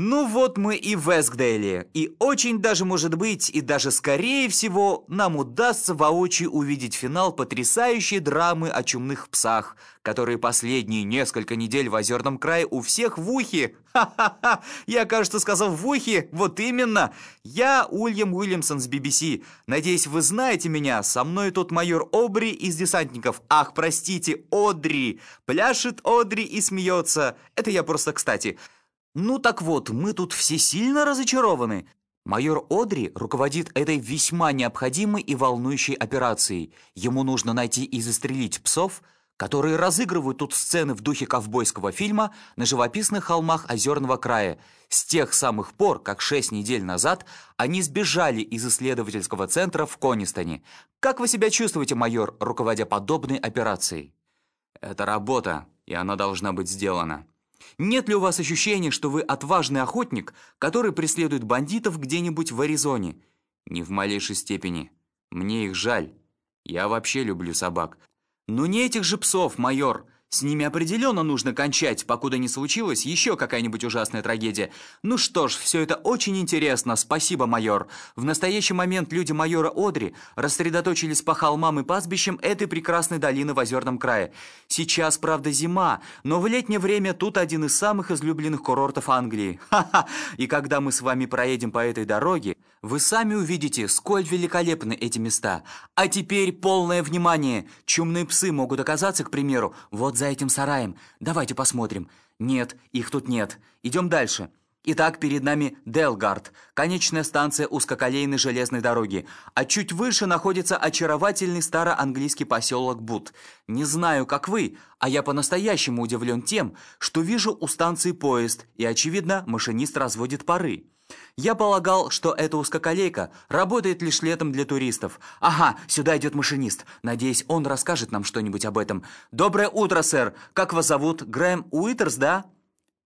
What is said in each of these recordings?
Ну вот мы и в Эскдейле, и очень даже может быть, и даже скорее всего, нам удастся воочию увидеть финал потрясающей драмы о чумных псах, которые последние несколько недель в Озерном крае у всех в ухе. Ха-ха-ха, я, кажется, сказал в ухе, вот именно. Я Уильям Уильямсон с BBC. Надеюсь, вы знаете меня, со мной тут майор Обри из десантников. Ах, простите, Одри. Пляшет Одри и смеется. Это я просто кстати. Ну так вот, мы тут все сильно разочарованы. Майор Одри руководит этой весьма необходимой и волнующей операцией. Ему нужно найти и застрелить псов, которые разыгрывают тут сцены в духе ковбойского фильма на живописных холмах Озерного края с тех самых пор, как шесть недель назад они сбежали из исследовательского центра в Конистоне. Как вы себя чувствуете, майор, руководя подобной операцией? Это работа, и она должна быть сделана. Нет ли у вас ощущения, что вы отважный охотник, который преследует бандитов где-нибудь в Аризоне? Ни в малейшей степени. Мне их жаль. Я вообще люблю собак. Но не этих же псов, майор. С ними определенно нужно кончать, покуда не случилась еще какая-нибудь ужасная трагедия. Ну что ж, все это очень интересно, спасибо, майор. В настоящий момент люди майора Одри рассредоточились по холмам и пастбищам этой прекрасной долины в Озерном крае. Сейчас, правда, зима, но в летнее время тут один из самых излюбленных курортов Англии. Ха-ха! И когда мы с вами проедем по этой дороге, вы сами увидите, сколь великолепны эти места. А теперь полное внимание. Чумные псы могут оказаться, к примеру, вот за этим сараем. Давайте посмотрим. Нет, их тут нет. Идем дальше. Итак, перед нами Делгард, конечная станция узкоколейной железной дороги, а чуть выше находится очаровательный староанглийский поселок Бут. Не знаю, как вы, а я по-настоящему удивлен тем, что вижу у станции поезд, и, очевидно, машинист разводит пары. Я полагал, что эта узкоколейка работает лишь летом для туристов. Ага, сюда идет машинист. Надеюсь, он расскажет нам что-нибудь об этом. Доброе утро, сэр. Как вас зовут? Грэм Уитерс, да?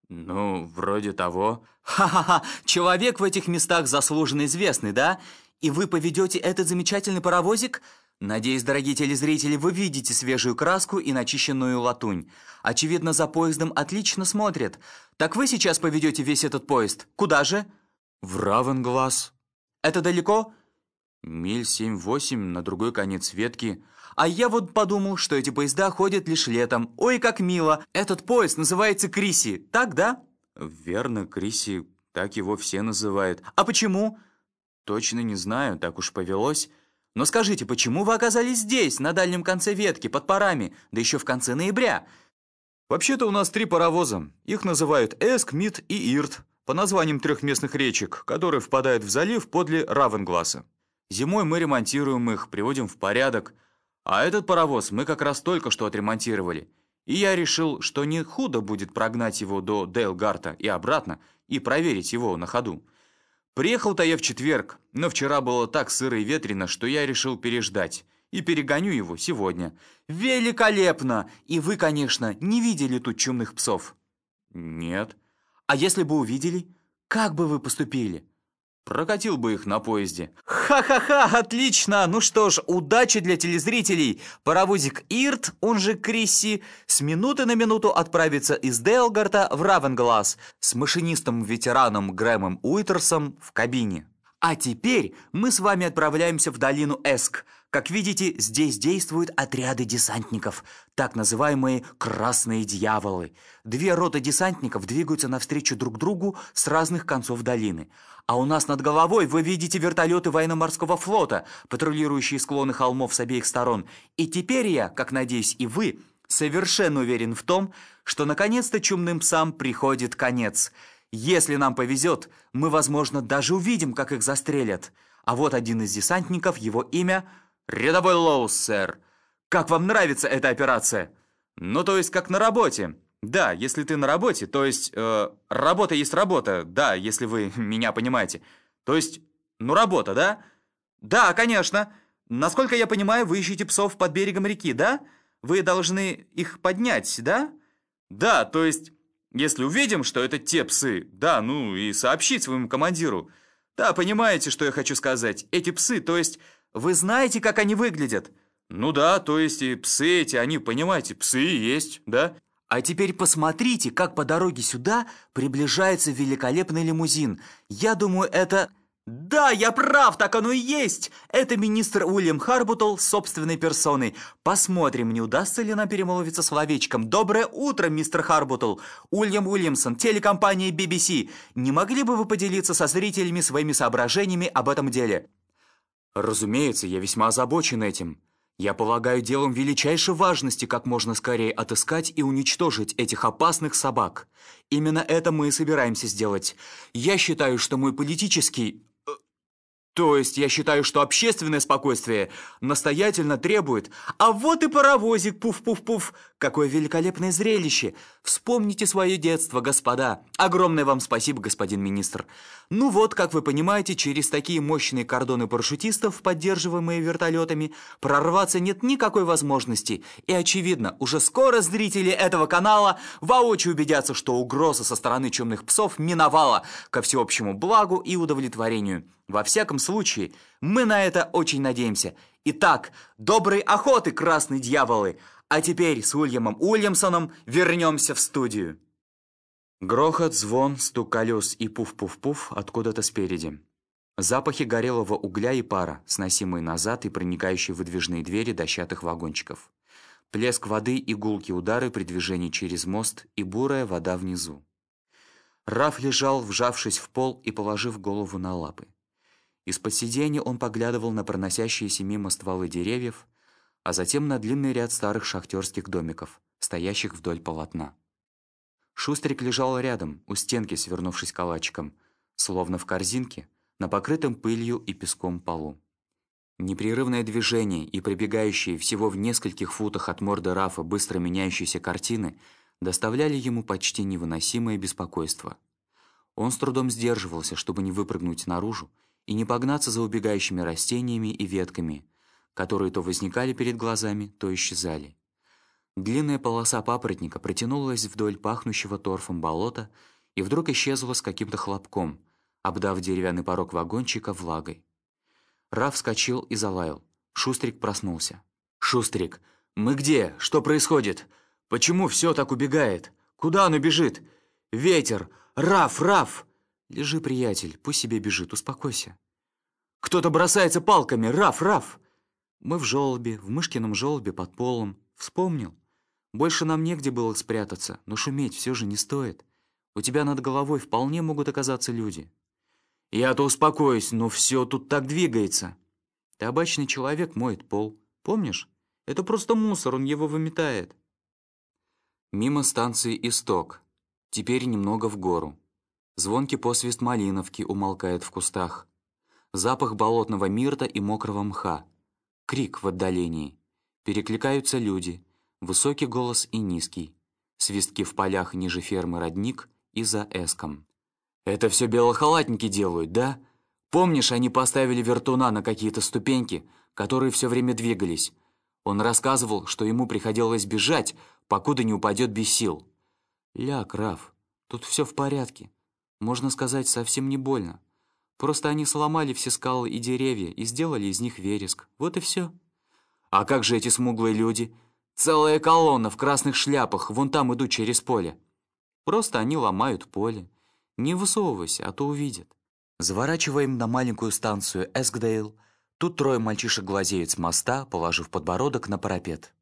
Ну, вроде того. Ха-ха-ха, человек в этих местах заслуженно известный, да? И вы поведете этот замечательный паровозик? Надеюсь, дорогие телезрители, вы видите свежую краску и начищенную латунь. Очевидно, за поездом отлично смотрят. Так вы сейчас поведете весь этот поезд? Куда же? В Равенглаз. Это далеко? Миль семь-восемь на другой конец ветки. А я вот подумал, что эти поезда ходят лишь летом. Ой, как мило. Этот поезд называется Криси, так, да? Верно, Криси, так его все называют. А почему? Точно не знаю, так уж повелось. Но скажите, почему вы оказались здесь, на дальнем конце ветки, под парами, да еще в конце ноября? Вообще-то у нас три паровоза. Их называют Эск, Мид и Ирт по названиям трех местных речек, которые впадают в залив подле Равенгласа. Зимой мы ремонтируем их, приводим в порядок, а этот паровоз мы как раз только что отремонтировали. И я решил, что не худо будет прогнать его до Дейлгарта и обратно и проверить его на ходу. Приехал-то я в четверг, но вчера было так сыро и ветрено, что я решил переждать и перегоню его сегодня. Великолепно! И вы, конечно, не видели тут чумных псов? Нет. А если бы увидели, как бы вы поступили? Прокатил бы их на поезде. Ха-ха-ха, отлично! Ну что ж, удачи для телезрителей! Паровозик Ирт, он же Крисси, с минуты на минуту отправится из Делгарта в Равенглас с машинистом-ветераном Грэмом Уитерсом в кабине. А теперь мы с вами отправляемся в долину Эск. Как видите, здесь действуют отряды десантников, так называемые «красные дьяволы». Две роты десантников двигаются навстречу друг другу с разных концов долины. А у нас над головой вы видите вертолеты военно-морского флота, патрулирующие склоны холмов с обеих сторон. И теперь я, как надеюсь и вы, совершенно уверен в том, что наконец-то чумным псам приходит конец – если нам повезет, мы, возможно, даже увидим, как их застрелят. А вот один из десантников, его имя — Рядовой Лоус, сэр. Как вам нравится эта операция? Ну, то есть, как на работе. Да, если ты на работе, то есть, э, работа есть работа, да, если вы меня понимаете. То есть, ну, работа, да? Да, конечно. Насколько я понимаю, вы ищете псов под берегом реки, да? Вы должны их поднять, да? Да, то есть... Если увидим, что это те псы, да, ну и сообщить своему командиру. Да, понимаете, что я хочу сказать? Эти псы, то есть, вы знаете, как они выглядят? Ну да, то есть и псы эти, они, понимаете, псы есть, да? А теперь посмотрите, как по дороге сюда приближается великолепный лимузин. Я думаю, это... «Да, я прав, так оно и есть! Это министр Уильям Харбутл собственной персоной. Посмотрим, не удастся ли нам перемолвиться словечком. Доброе утро, мистер Харбутл! Уильям Уильямсон, телекомпания BBC. Не могли бы вы поделиться со зрителями своими соображениями об этом деле?» «Разумеется, я весьма озабочен этим. Я полагаю делом величайшей важности как можно скорее отыскать и уничтожить этих опасных собак. Именно это мы и собираемся сделать. Я считаю, что мой политический то есть я считаю, что общественное спокойствие настоятельно требует. А вот и паровозик, пуф-пуф-пуф. Какое великолепное зрелище. Вспомните свое детство, господа. Огромное вам спасибо, господин министр. Ну вот, как вы понимаете, через такие мощные кордоны парашютистов, поддерживаемые вертолетами, прорваться нет никакой возможности. И очевидно, уже скоро зрители этого канала воочию убедятся, что угроза со стороны чумных псов миновала ко всеобщему благу и удовлетворению. Во всяком случае, мы на это очень надеемся. Итак, доброй охоты, красные дьяволы! А теперь с Уильямом Уильямсоном вернемся в студию. Грохот, звон, стук колес и пуф-пуф-пуф откуда-то спереди. Запахи горелого угля и пара, сносимые назад и проникающие в выдвижные двери дощатых вагончиков. Плеск воды и удары при движении через мост и бурая вода внизу. Раф лежал, вжавшись в пол и положив голову на лапы. Из-под сиденья он поглядывал на проносящиеся мимо стволы деревьев, а затем на длинный ряд старых шахтерских домиков, стоящих вдоль полотна. Шустрик лежал рядом, у стенки, свернувшись калачиком, словно в корзинке, на покрытом пылью и песком полу. Непрерывное движение и пробегающие всего в нескольких футах от морды Рафа быстро меняющиеся картины доставляли ему почти невыносимое беспокойство. Он с трудом сдерживался, чтобы не выпрыгнуть наружу и не погнаться за убегающими растениями и ветками, которые то возникали перед глазами, то исчезали. Длинная полоса папоротника протянулась вдоль пахнущего торфом болота и вдруг исчезла с каким-то хлопком, обдав деревянный порог вагончика влагой. Раф вскочил и залаял. Шустрик проснулся. «Шустрик, мы где? Что происходит? Почему все так убегает? Куда оно бежит? Ветер! Раф, Раф!» «Лежи, приятель, пусть себе бежит, успокойся». «Кто-то бросается палками! Раф, Раф!» «Мы в желобе, в мышкином желобе под полом. Вспомнил. Больше нам негде было спрятаться, но шуметь все же не стоит. У тебя над головой вполне могут оказаться люди». «Я-то успокоюсь, но все тут так двигается». «Табачный человек моет пол. Помнишь? Это просто мусор, он его выметает». Мимо станции «Исток». Теперь немного в гору. Звонкий посвист малиновки умолкает в кустах. Запах болотного мирта и мокрого мха. Крик в отдалении. Перекликаются люди. Высокий голос и низкий. Свистки в полях ниже фермы родник и за эском. «Это все белохалатники делают, да? Помнишь, они поставили вертуна на какие-то ступеньки, которые все время двигались? Он рассказывал, что ему приходилось бежать, покуда не упадет без сил. Ляг, Раф, тут все в порядке. Можно сказать, совсем не больно. Просто они сломали все скалы и деревья и сделали из них вереск. Вот и все. А как же эти смуглые люди? Целая колонна в красных шляпах вон там идут через поле. Просто они ломают поле. Не высовывайся, а то увидят. Заворачиваем на маленькую станцию Эскдейл. Тут трое мальчишек глазеют с моста, положив подбородок на парапет.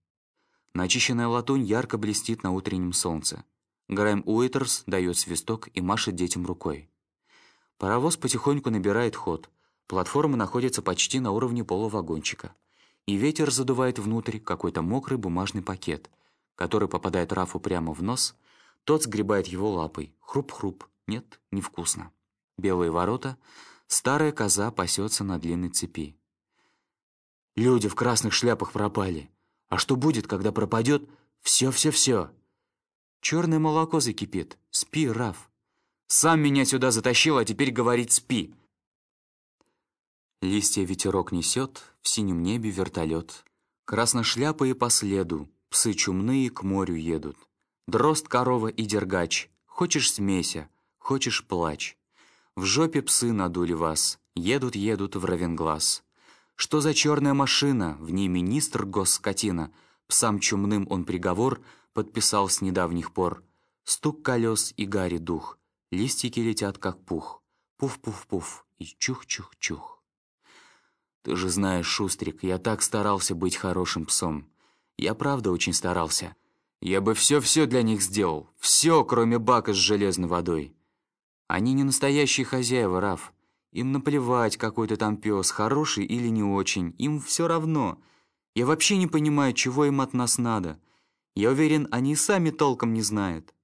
Начищенная латунь ярко блестит на утреннем солнце. Грэм Уитерс дает свисток и машет детям рукой. Паровоз потихоньку набирает ход. Платформа находится почти на уровне полувагончика. И ветер задувает внутрь какой-то мокрый бумажный пакет, который попадает Рафу прямо в нос. Тот сгребает его лапой. Хруп-хруп. Нет, невкусно. Белые ворота. Старая коза пасется на длинной цепи. Люди в красных шляпах пропали. А что будет, когда пропадет все-все-все? Черное молоко закипит. Спи, Раф. Сам меня сюда затащил, а теперь говорит «спи». Листья ветерок несет, в синем небе вертолет. Красношляпые по следу, псы чумные к морю едут. Дрозд, корова и дергач, хочешь смейся, хочешь плачь. В жопе псы надули вас, едут-едут в Равенглаз. Что за черная машина, в ней министр госскотина, псам чумным он приговор — подписал с недавних пор. Стук колес и гари дух, листики летят как пух. Пуф-пуф-пуф и чух-чух-чух. Ты же знаешь, Шустрик, я так старался быть хорошим псом. Я правда очень старался. Я бы все-все для них сделал. Все, кроме бака с железной водой. Они не настоящие хозяева, Раф. Им наплевать, какой то там пес, хороший или не очень. Им все равно. Я вообще не понимаю, чего им от нас надо. Я уверен, они сами толком не знают.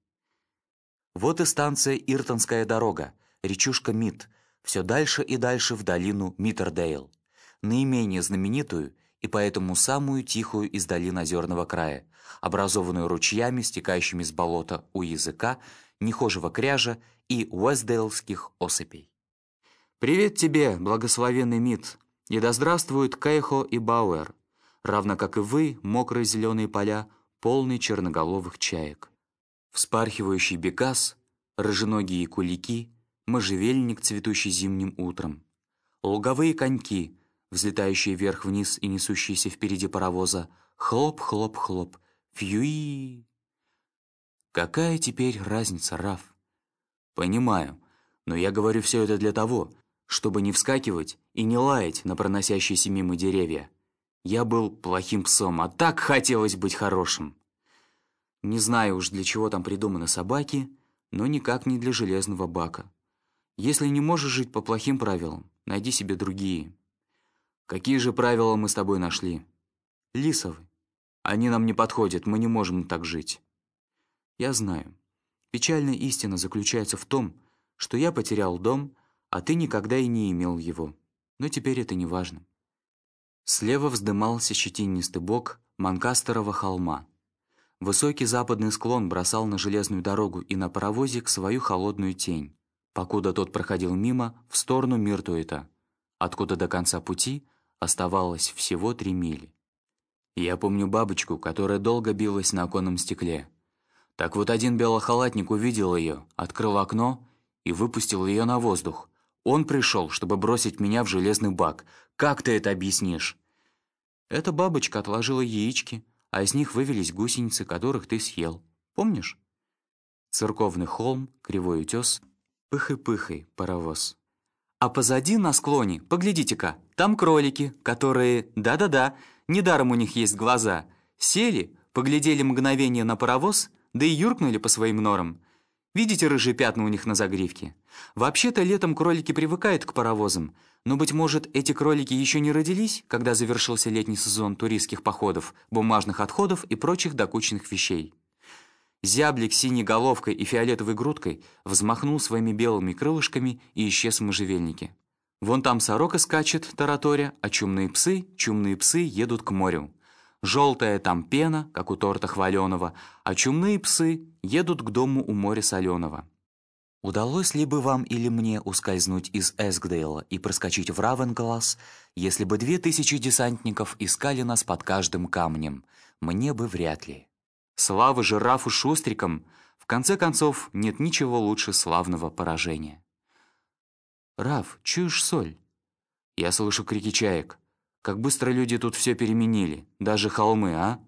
Вот и станция Иртонская дорога, речушка Мид, все дальше и дальше в долину Миттердейл, наименее знаменитую и поэтому самую тихую из долин озерного края, образованную ручьями, стекающими с болота у языка, нехожего кряжа и уэстдейлских осыпей. «Привет тебе, благословенный Мид, и да здравствуют Кейхо и Бауэр, равно как и вы, мокрые зеленые поля, полные черноголовых чаек. Вспархивающий бекас, рыженогие кулики, можжевельник, цветущий зимним утром, луговые коньки, взлетающие вверх-вниз и несущиеся впереди паровоза, хлоп-хлоп-хлоп, фьюи. Какая теперь разница, Раф? Понимаю, но я говорю все это для того, чтобы не вскакивать и не лаять на проносящиеся мимо деревья. Я был плохим псом, а так хотелось быть хорошим. Не знаю уж, для чего там придуманы собаки, но никак не для железного бака. Если не можешь жить по плохим правилам, найди себе другие. Какие же правила мы с тобой нашли? Лисовы. Они нам не подходят, мы не можем так жить. Я знаю. Печальная истина заключается в том, что я потерял дом, а ты никогда и не имел его. Но теперь это не важно. Слева вздымался щетинистый бок Манкастерова холма. Высокий западный склон бросал на железную дорогу и на паровозик свою холодную тень, покуда тот проходил мимо в сторону Миртуэта, откуда до конца пути оставалось всего три мили. Я помню бабочку, которая долго билась на оконном стекле. Так вот один белохалатник увидел ее, открыл окно и выпустил ее на воздух. Он пришел, чтобы бросить меня в железный бак. Как ты это объяснишь? Эта бабочка отложила яички, а из них вывелись гусеницы, которых ты съел. Помнишь? Церковный холм, кривой утес, пыхай-пыхай, паровоз. А позади на склоне, поглядите-ка, там кролики, которые, да-да-да, недаром у них есть глаза, сели, поглядели мгновение на паровоз, да и юркнули по своим норам. Видите рыжие пятна у них на загривке? Вообще-то летом кролики привыкают к паровозам, но, быть может, эти кролики еще не родились, когда завершился летний сезон туристских походов, бумажных отходов и прочих докучных вещей. Зяблик синей головкой и фиолетовой грудкой взмахнул своими белыми крылышками и исчез в можжевельнике. Вон там сорока скачет, тараторя, а чумные псы, чумные псы едут к морю. Желтая там пена, как у торта хваленого, а чумные псы едут к дому у моря соленого. Удалось ли бы вам или мне ускользнуть из Эскдейла и проскочить в Равенглас, если бы две тысячи десантников искали нас под каждым камнем? Мне бы вряд ли. Слава жирафу шустрикам! В конце концов, нет ничего лучше славного поражения. «Раф, чуешь соль?» Я слышу крики чаек. Как быстро люди тут все переменили, даже холмы, а?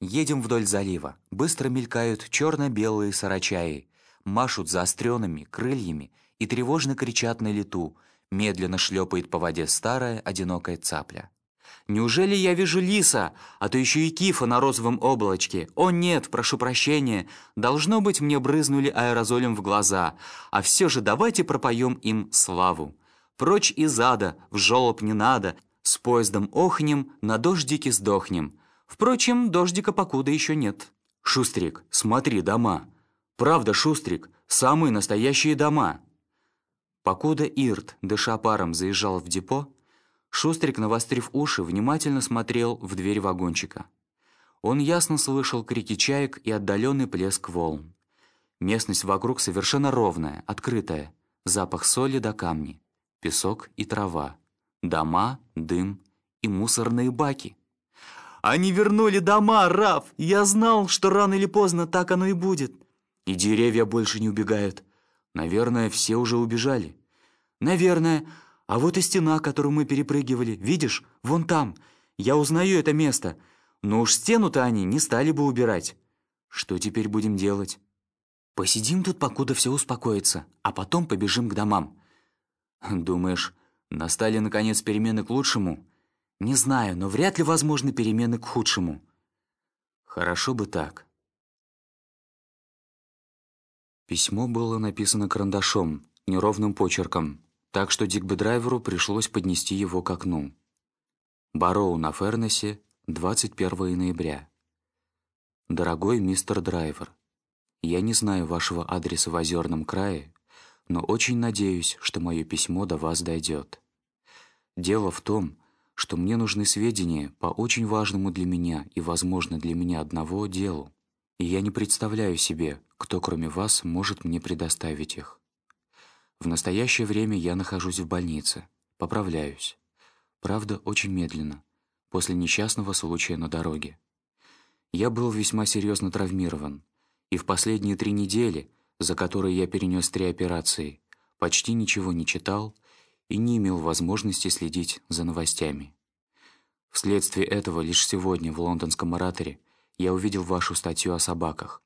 Едем вдоль залива. Быстро мелькают черно-белые сарачаи, машут заостренными крыльями и тревожно кричат на лету. Медленно шлепает по воде старая одинокая цапля. Неужели я вижу лиса, а то еще и кифа на розовом облачке? О нет, прошу прощения, должно быть, мне брызнули аэрозолем в глаза. А все же давайте пропоем им славу. Прочь из ада, в жолоб не надо, с поездом охнем, на дождике сдохнем. Впрочем, дождика покуда еще нет. Шустрик, смотри, дома. Правда, Шустрик, самые настоящие дома. Покуда Ирт, дыша паром, заезжал в депо, Шустрик, навострив уши, внимательно смотрел в дверь вагончика. Он ясно слышал крики чаек и отдаленный плеск волн. Местность вокруг совершенно ровная, открытая. Запах соли до камни, песок и трава дома, дым и мусорные баки. «Они вернули дома, Раф! Я знал, что рано или поздно так оно и будет!» «И деревья больше не убегают. Наверное, все уже убежали». «Наверное. А вот и стена, которую мы перепрыгивали. Видишь, вон там. Я узнаю это место. Но уж стену-то они не стали бы убирать». Что теперь будем делать? Посидим тут, покуда все успокоится, а потом побежим к домам. Думаешь, настали, наконец, перемены к лучшему? Не знаю, но вряд ли возможны перемены к худшему. Хорошо бы так. Письмо было написано карандашом, неровным почерком, так что Дигби-драйверу пришлось поднести его к окну. Бароу на Фернесе, 21 ноября. Дорогой мистер Драйвер, я не знаю вашего адреса в Озерном крае, но очень надеюсь, что мое письмо до вас дойдет. Дело в том, что мне нужны сведения по очень важному для меня и, возможно, для меня одного делу, и я не представляю себе, кто кроме вас может мне предоставить их. В настоящее время я нахожусь в больнице, поправляюсь. Правда, очень медленно, после несчастного случая на дороге. Я был весьма серьезно травмирован, и в последние три недели, за которые я перенес три операции, почти ничего не читал и не имел возможности следить за новостями. Вследствие этого лишь сегодня в лондонском ораторе я увидел вашу статью о собаках,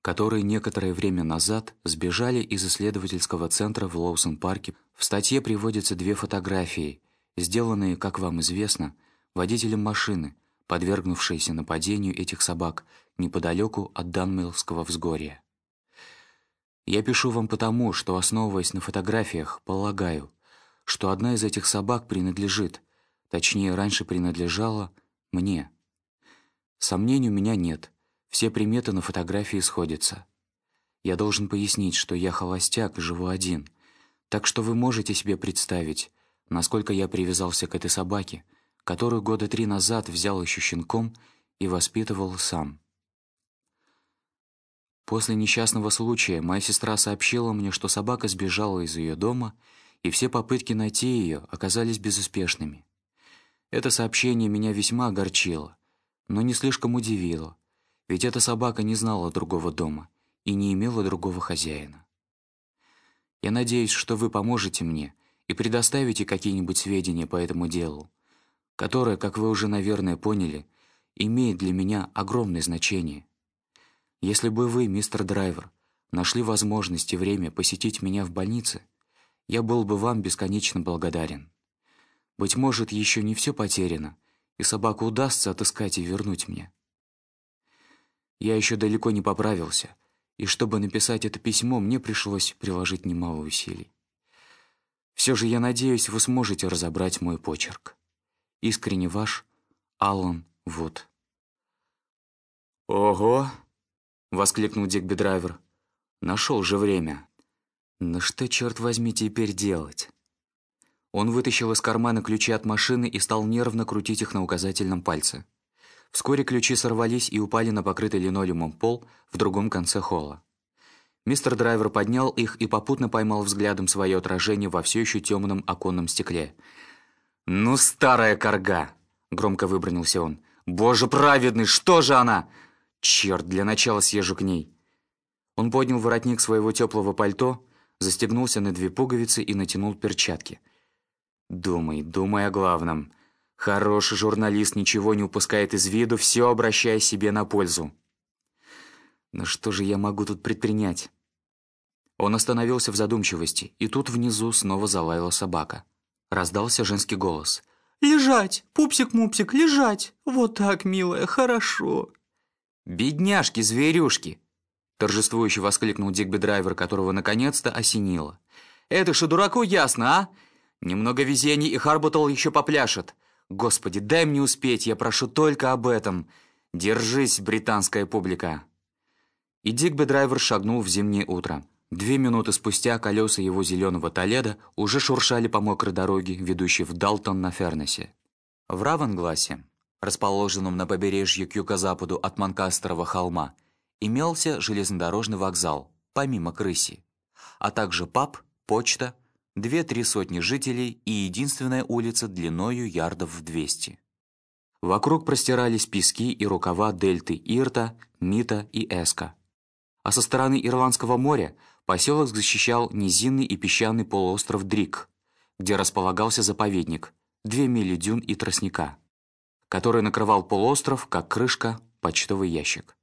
которые некоторое время назад сбежали из исследовательского центра в Лоусон-парке. В статье приводятся две фотографии, сделанные, как вам известно, водителем машины, подвергнувшейся нападению этих собак неподалеку от Данмилского взгорья. Я пишу вам потому, что, основываясь на фотографиях, полагаю, что одна из этих собак принадлежит, точнее, раньше принадлежала мне. Сомнений у меня нет, все приметы на фотографии сходятся. Я должен пояснить, что я холостяк, живу один, так что вы можете себе представить, насколько я привязался к этой собаке, которую года три назад взял еще щенком и воспитывал сам. После несчастного случая моя сестра сообщила мне, что собака сбежала из ее дома, и все попытки найти ее оказались безуспешными. Это сообщение меня весьма огорчило, но не слишком удивило, ведь эта собака не знала другого дома и не имела другого хозяина. Я надеюсь, что вы поможете мне и предоставите какие-нибудь сведения по этому делу, которое, как вы уже, наверное, поняли, имеет для меня огромное значение. Если бы вы, мистер Драйвер, нашли возможность и время посетить меня в больнице, я был бы вам бесконечно благодарен. Быть может, еще не все потеряно, и собаку удастся отыскать и вернуть мне. Я еще далеко не поправился, и чтобы написать это письмо, мне пришлось приложить немало усилий. Все же я надеюсь, вы сможете разобрать мой почерк. Искренне ваш, Аллан Вуд. «Ого!» — воскликнул Дигби Драйвер. «Нашел же время. Но что, черт возьми, теперь делать?» Он вытащил из кармана ключи от машины и стал нервно крутить их на указательном пальце. Вскоре ключи сорвались и упали на покрытый линолеумом пол в другом конце холла. Мистер Драйвер поднял их и попутно поймал взглядом свое отражение во все еще темном оконном стекле — «Ну, старая корга!» — громко выбронился он. «Боже праведный, что же она?» «Черт, для начала съезжу к ней». Он поднял воротник своего теплого пальто, застегнулся на две пуговицы и натянул перчатки. «Думай, думай о главном. Хороший журналист ничего не упускает из виду, все обращая себе на пользу». «Но что же я могу тут предпринять?» Он остановился в задумчивости, и тут внизу снова залаяла собака. Раздался женский голос. «Лежать! Пупсик-мупсик, лежать! Вот так, милая, хорошо!» «Бедняжки-зверюшки!» Торжествующе воскликнул Дигби-драйвер, которого наконец-то осенило. «Это что, дураку ясно, а? Немного везений, и Харбутл еще попляшет. Господи, дай мне успеть, я прошу только об этом. Держись, британская публика!» И Дигби-драйвер шагнул в зимнее утро. Две минуты спустя колеса его зеленого Толеда уже шуршали по мокрой дороге, ведущей в Далтон на Фернесе. В Равенгласе, расположенном на побережье к юго-западу от Манкастерова холма, имелся железнодорожный вокзал, помимо крыси, а также паб, почта, две-три сотни жителей и единственная улица длиною ярдов в 200. Вокруг простирались пески и рукава дельты Ирта, Мита и Эска. А со стороны Ирландского моря Поселок защищал низинный и песчаный полуостров Дрик, где располагался заповедник, две мили дюн и тростника, который накрывал полуостров, как крышка, почтовый ящик.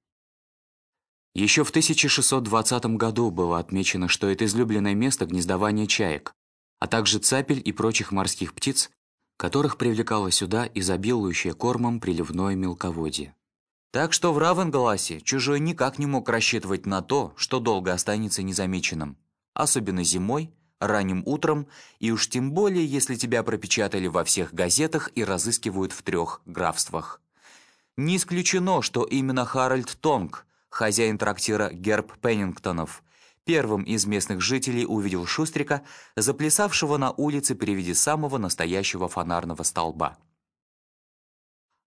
Еще в 1620 году было отмечено, что это излюбленное место гнездования чаек, а также цапель и прочих морских птиц, которых привлекало сюда изобилующее кормом приливное мелководье. Так что в Равенгласе чужой никак не мог рассчитывать на то, что долго останется незамеченным. Особенно зимой, ранним утром, и уж тем более, если тебя пропечатали во всех газетах и разыскивают в трех графствах. Не исключено, что именно Харальд Тонг, хозяин трактира Герб Пеннингтонов, первым из местных жителей увидел Шустрика, заплясавшего на улице при виде самого настоящего фонарного столба.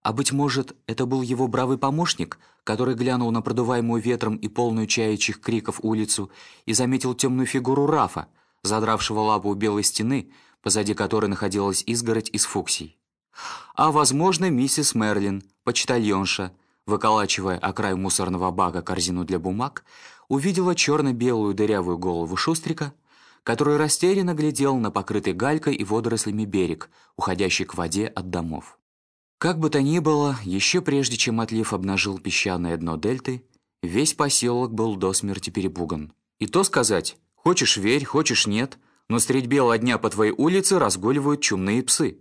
А быть может, это был его бравый помощник, который глянул на продуваемую ветром и полную чаячьих криков улицу и заметил темную фигуру Рафа, задравшего лапу у белой стены, позади которой находилась изгородь из фуксий. А, возможно, миссис Мерлин, почтальонша, выколачивая о край мусорного бака корзину для бумаг, увидела черно-белую дырявую голову Шустрика, который растерянно глядел на покрытый галькой и водорослями берег, уходящий к воде от домов. Как бы то ни было, еще прежде чем отлив обнажил песчаное дно дельты, весь поселок был до смерти перепуган. И то сказать, хочешь верь, хочешь нет, но средь бела дня по твоей улице разгуливают чумные псы.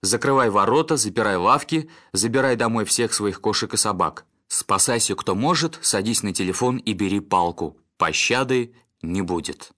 Закрывай ворота, запирай лавки, забирай домой всех своих кошек и собак. Спасайся, кто может, садись на телефон и бери палку. Пощады не будет.